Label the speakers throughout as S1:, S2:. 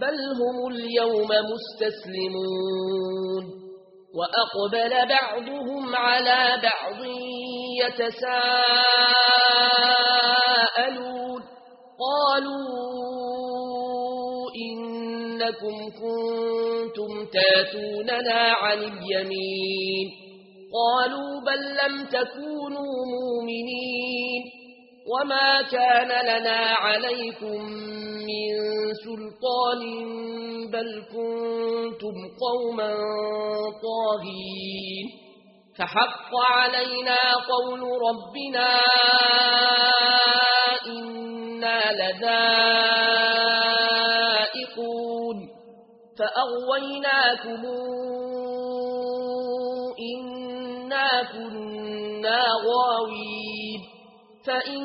S1: بل هم اليوم مستسلمون وأقبل بعضهم على بعض يتساءلون قالوا إنكم كنتم تاتوننا عن اليمين قالوا بل لم تكونوا مؤمنين وما كان لنا عليكم من سلطان سلطان بل كنتم قوما طاغين فحق علينا قول ربنا إنا لذائقون فأغويناكم إنا كنا غاوين فإن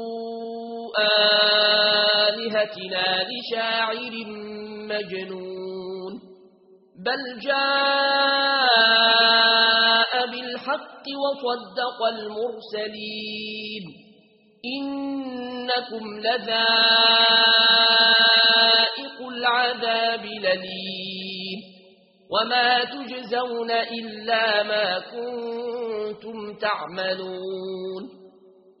S1: آلهتنا لشاعر مجنون بل جاء بالحق وصدق المرسلين إنكم لذائق العذاب لليم وما تجزون إلا ما كنتم تعملون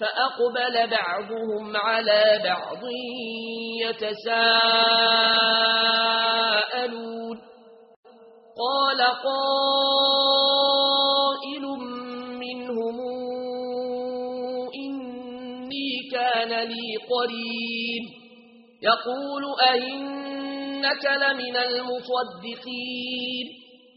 S1: فأقبل بعضهم على بعض يتساءلون. قال قائل منهم إني كان لي قريب. يقول أئنك لمن المصدقين.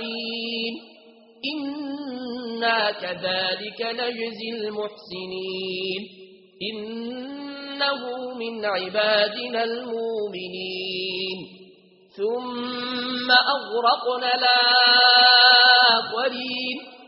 S1: آمين إنا كذلك نجزي المحسنين. إنه من عبادنا المؤمنين. ثم أغرقنا الآخرين.